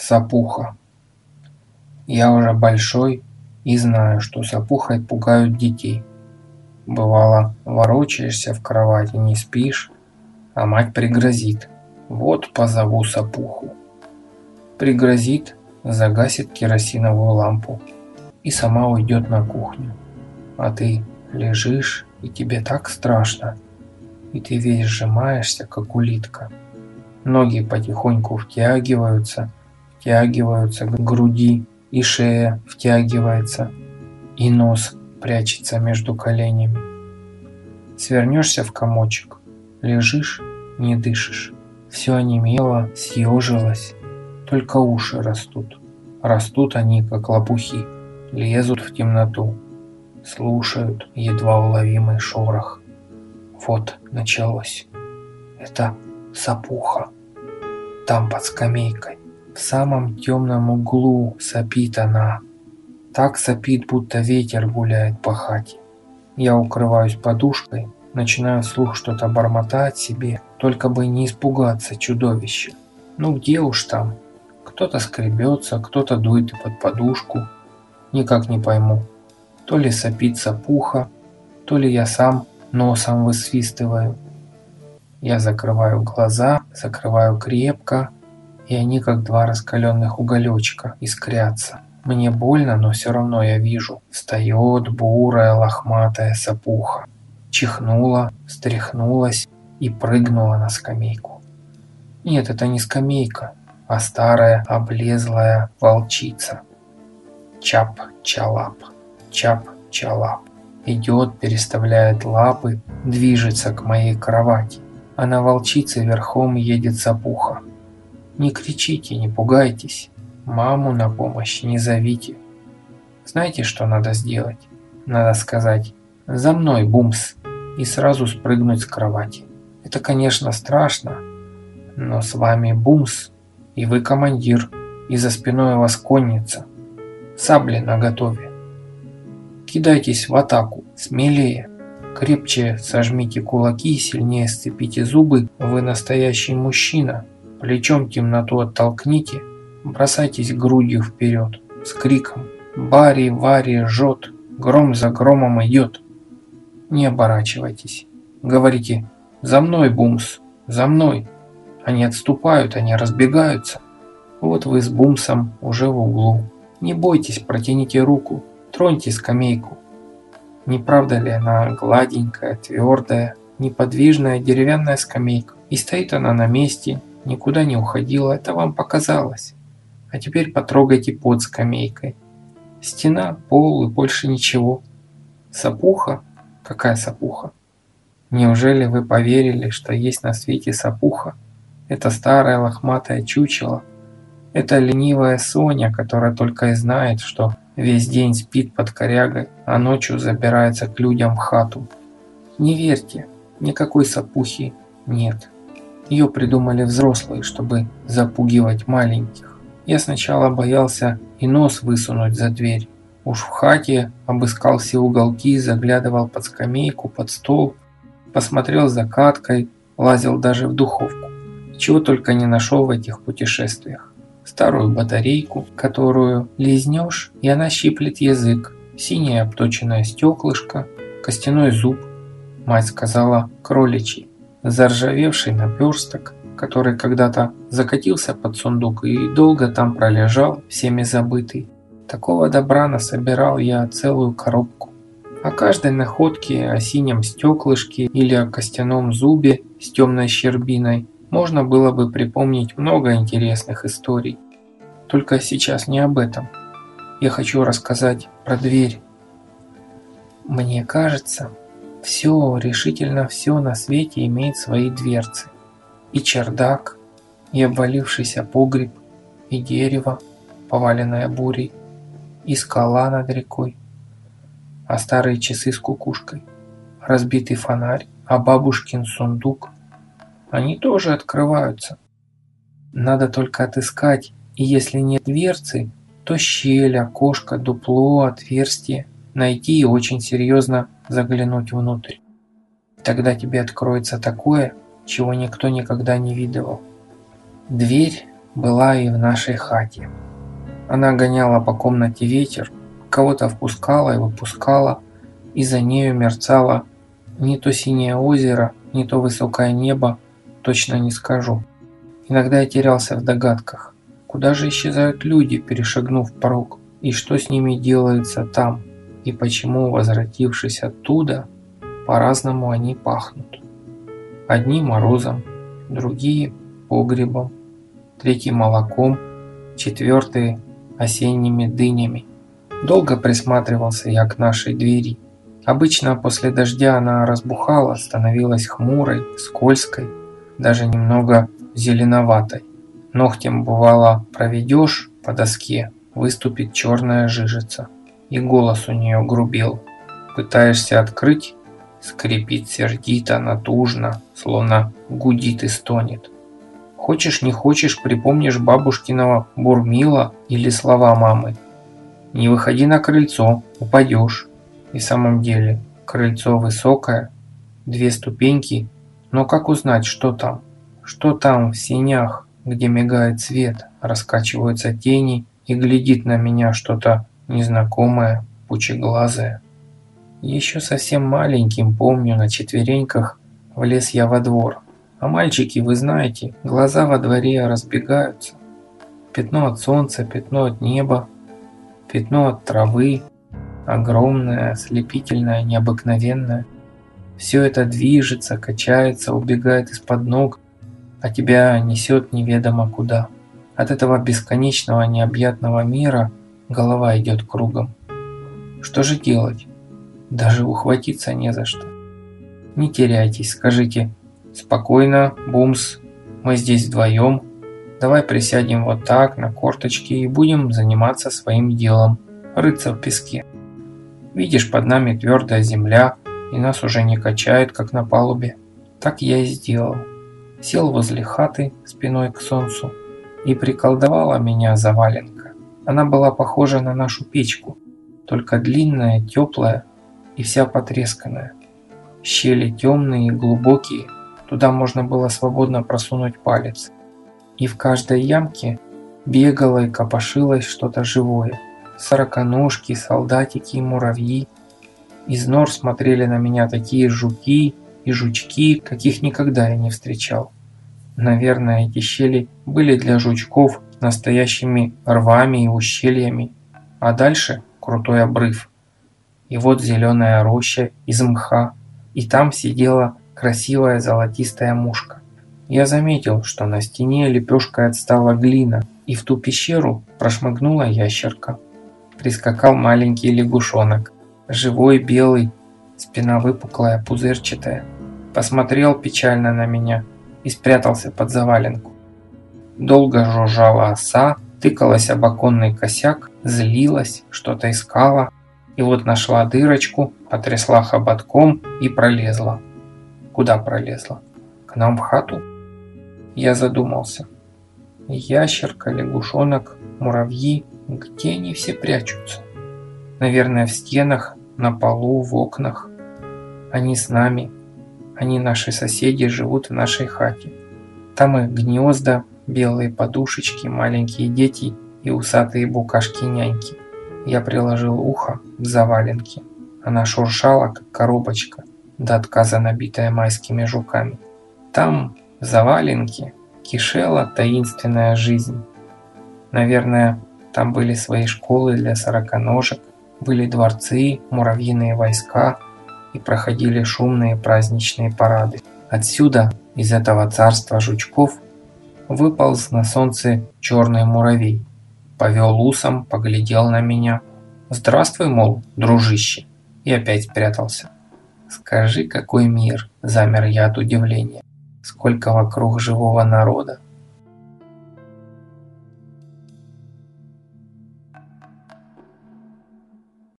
Сапуха. Я уже большой и знаю, что сапухой пугают детей. Бывало, ворочаешься в кровати, не спишь, а мать пригрозит. Вот позову сапуху. Пригрозит, загасит керосиновую лампу и сама уйдет на кухню. А ты лежишь, и тебе так страшно, и ты весь сжимаешься, как улитка. Ноги потихоньку втягиваются, втягиваются к груди, и шея втягивается, и нос прячется между коленями. Свернешься в комочек, лежишь, не дышишь. Все онемело, съежилось, только уши растут. Растут они, как лопухи, лезут в темноту, слушают едва уловимый шорох. Вот началось. Это сапуха. Там под скамейкой, в самом темном углу сопит она. Так сопит, будто ветер гуляет по хате. Я укрываюсь подушкой, начинаю вслух что-то бормотать себе, только бы не испугаться чудовища. Ну где уж там? Кто-то скребется, кто-то дует под подушку. Никак не пойму, то ли сопит сапуха, то ли я сам носом высвистываю. Я закрываю глаза, закрываю крепко, и они как два раскаленных уголечка искрятся. Мне больно, но все равно я вижу. Встает бурая лохматая сапуха. Чихнула, встряхнулась и прыгнула на скамейку. Нет, это не скамейка, а старая облезлая волчица. Чап-чалап, чап-чалап. Идет, переставляет лапы, движется к моей кровати. А на волчице верхом едет сапуха. Не кричите, не пугайтесь. Маму на помощь не зовите. Знаете, что надо сделать? Надо сказать «За мной, бумс!» и сразу спрыгнуть с кровати. Это, конечно, страшно, но с вами бумс, и вы командир, и за спиной у вас конница. Сабли наготове. Кидайтесь в атаку, смелее. Крепче сожмите кулаки, сильнее сцепите зубы. Вы настоящий мужчина. Плечом темноту оттолкните. Бросайтесь грудью вперед. С криком «Барри, Вари, жжет! Гром за громом идет!» Не оборачивайтесь. Говорите «За мной, Бумс! За мной!» Они отступают, они разбегаются. Вот вы с Бумсом уже в углу. Не бойтесь, протяните руку, троньте скамейку. Не правда ли она гладенькая, твердая, неподвижная деревянная скамейка? И стоит она на месте, никуда не уходила, это вам показалось. А теперь потрогайте под скамейкой. Стена, пол и больше ничего. Сапуха? Какая сапуха? Неужели вы поверили, что есть на свете сапуха? Это старое лохматое чучело, это ленивая Соня, которая только и знает, что весь день спит под корягой, а ночью забирается к людям в хату. Не верьте, никакой сапухи нет. Ее придумали взрослые, чтобы запугивать маленьких. Я сначала боялся и нос высунуть за дверь. Уж в хате обыскал все уголки, заглядывал под скамейку, под стол, посмотрел за каткой, лазил даже в духовку. Чего только не нашел в этих путешествиях старую батарейку, которую лизнешь, и она щиплет язык, синее обточенное стеклышко, костяной зуб, мать сказала кроличий, заржавевший наперсток, который когда-то закатился под сундук и долго там пролежал, всеми забытый. Такого добра насобирал я целую коробку. О каждой находке, о синем стеклышке или о костяном зубе с темной щербиной можно было бы припомнить много интересных историй. Только сейчас не об этом. Я хочу рассказать про дверь. Мне кажется, все, решительно все на свете имеет свои дверцы. И чердак, и обвалившийся погреб, и дерево, поваленное бурей, и скала над рекой, а старые часы с кукушкой, разбитый фонарь, а бабушкин сундук – они тоже открываются. Надо только отыскать, и если нет дверцы, то щель, окошко, дупло, отверстие найти и очень серьезно заглянуть внутрь. Тогда тебе откроется такое, чего никто никогда не видывал. Дверь была и в нашей хате. Она гоняла по комнате ветер, кого-то впускала и выпускала, и за нею мерцало не то синее озеро, не то высокое небо, точно не скажу. Иногда я терялся в догадках, куда же исчезают люди, перешагнув порог, и что с ними делается там, и почему, возвратившись оттуда, по-разному они пахнут. Одни морозом, другие погребом, третий молоком, четвертые осенними дынями. Долго присматривался я к нашей двери. Обычно после дождя она разбухала, становилась хмурой, скользкой, даже немного зеленоватой. Ногтем бывало проведешь по доске, выступит черная жижица. И голос у нее грубел. Пытаешься открыть, скрипит сердито, натужно, словно гудит и стонет. Хочешь не хочешь, припомнишь бабушкиного бурмила или слова мамы. Не выходи на крыльцо, упадешь. И в самом деле, крыльцо высокое, две ступеньки, но как узнать, что там? Что там в синях, где мигает свет, раскачиваются тени и глядит на меня что-то незнакомое, пучеглазое. Еще совсем маленьким, помню, на четвереньках влез я во двор, а мальчики, вы знаете, глаза во дворе разбегаются. Пятно от солнца, пятно от неба, пятно от травы, огромное, ослепительное, необыкновенное. Все это движется, качается, убегает из-под ног, а тебя несет неведомо куда. От этого бесконечного необъятного мира голова идет кругом. Что же делать? Даже ухватиться не за что. Не теряйтесь, скажите, Спокойно, Бумс, мы здесь вдвоем. Давай присядем вот так, на корточки, и будем заниматься своим делом, рыться в песке. Видишь, под нами твердая земля, и нас уже не качает, как на палубе. Так я и сделал. Сел возле хаты, спиной к солнцу, и приколдовала меня заваленка. Она была похожа на нашу печку, только длинная, теплая и вся потресканная. Щели темные и глубокие – Туда можно было свободно просунуть палец. И в каждой ямке бегало и копошилось что-то живое. Сороконожки, солдатики и муравьи. Из нор смотрели на меня такие жуки и жучки, каких никогда я не встречал. Наверное, эти щели были для жучков настоящими рвами и ущельями. А дальше крутой обрыв. И вот зеленая роща из мха. И там сидела красивая золотистая мушка. Я заметил, что на стене лепешкой отстала глина, и в ту пещеру прошмыгнула ящерка. Прискакал маленький лягушонок, живой, белый, спина выпуклая, пузырчатая. Посмотрел печально на меня и спрятался под заваленку. Долго жужжала оса, тыкалась об оконный косяк, злилась, что-то искала, и вот нашла дырочку, потрясла хоботком и пролезла. Куда пролезла? К нам в хату? Я задумался. Ящерка, лягушонок, муравьи, где они все прячутся? Наверное, в стенах, на полу, в окнах. Они с нами. Они наши соседи, живут в нашей хате. Там их гнезда, белые подушечки, маленькие дети и усатые букашки-няньки. Я приложил ухо к заваленке. Она шуршала, как коробочка до отказа набитая майскими жуками. Там, в заваленке, кишела таинственная жизнь. Наверное, там были свои школы для сороконожек, были дворцы, муравьиные войска и проходили шумные праздничные парады. Отсюда, из этого царства жучков, выполз на солнце черный муравей. Повел усом, поглядел на меня. «Здравствуй, мол, дружище!» И опять спрятался. Скажи, какой мир, замер я от удивления. Сколько вокруг живого народа.